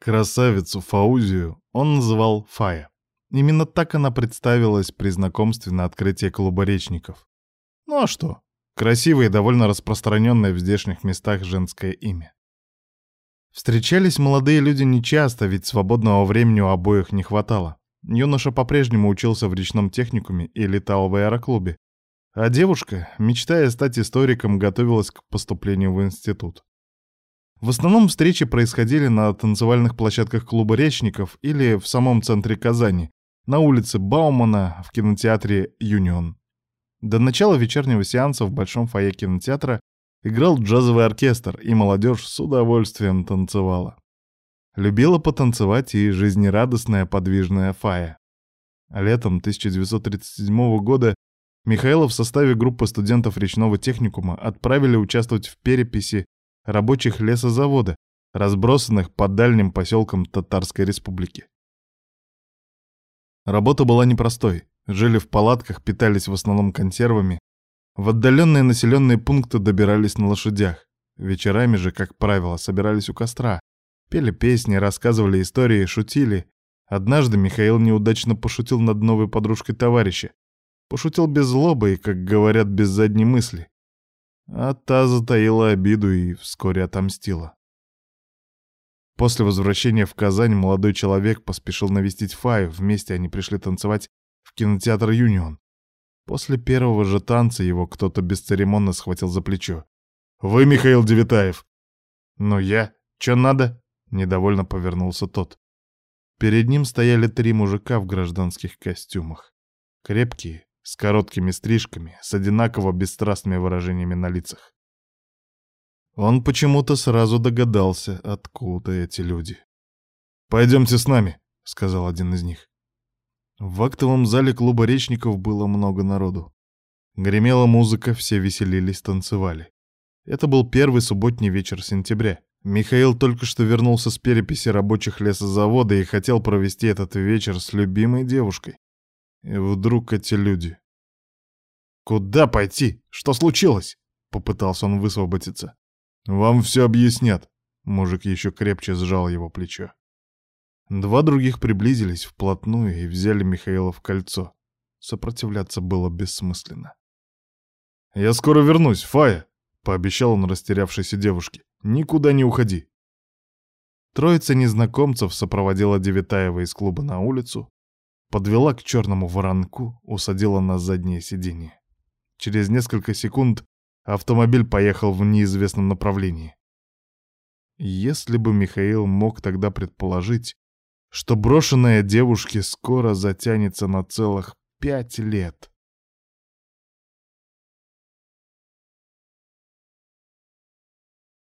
Красавицу Фаузию он называл Фая. Именно так она представилась при знакомстве на открытии клуба речников. Ну а что? Красивое и довольно распространенное в здешних местах женское имя. Встречались молодые люди нечасто, ведь свободного времени у обоих не хватало. Юноша по-прежнему учился в речном техникуме и летал в аэроклубе. А девушка, мечтая стать историком, готовилась к поступлению в институт. В основном встречи происходили на танцевальных площадках клуба речников или в самом центре Казани, на улице Баумана в кинотеатре «Юнион». До начала вечернего сеанса в большом фойе кинотеатра играл джазовый оркестр, и молодежь с удовольствием танцевала. Любила потанцевать и жизнерадостная подвижная Фая. Летом 1937 года Михаила в составе группы студентов речного техникума отправили участвовать в переписи рабочих лесозавода, разбросанных по дальним поселкам Татарской республики. Работа была непростой. Жили в палатках, питались в основном консервами. В отдаленные населенные пункты добирались на лошадях. Вечерами же, как правило, собирались у костра. Пели песни, рассказывали истории, шутили. Однажды Михаил неудачно пошутил над новой подружкой товарища. Пошутил без злобы и, как говорят, без задней мысли. А та затаила обиду и вскоре отомстила. После возвращения в Казань молодой человек поспешил навестить Фаю, вместе они пришли танцевать в кинотеатр «Юнион». После первого же танца его кто-то бесцеремонно схватил за плечо. «Вы Михаил Девитаев!» «Ну я? Чё надо?» — недовольно повернулся тот. Перед ним стояли три мужика в гражданских костюмах. Крепкие, с короткими стрижками, с одинаково бесстрастными выражениями на лицах. Он почему-то сразу догадался, откуда эти люди. «Пойдемте с нами», — сказал один из них. В актовом зале клуба речников было много народу. Гремела музыка, все веселились, танцевали. Это был первый субботний вечер сентября. Михаил только что вернулся с переписи рабочих лесозавода и хотел провести этот вечер с любимой девушкой. И вдруг эти люди. «Куда пойти? Что случилось?» — попытался он высвободиться. «Вам все объяснят». Мужик еще крепче сжал его плечо. Два других приблизились вплотную и взяли Михаила в кольцо. Сопротивляться было бессмысленно. «Я скоро вернусь, Фая», — пообещал он растерявшейся девушке. «Никуда не уходи». Троица незнакомцев сопроводила Девятаева из клуба на улицу, подвела к черному воронку, усадила на заднее сиденье. Через несколько секунд Автомобиль поехал в неизвестном направлении. Если бы Михаил мог тогда предположить, что брошенная девушке скоро затянется на целых пять лет.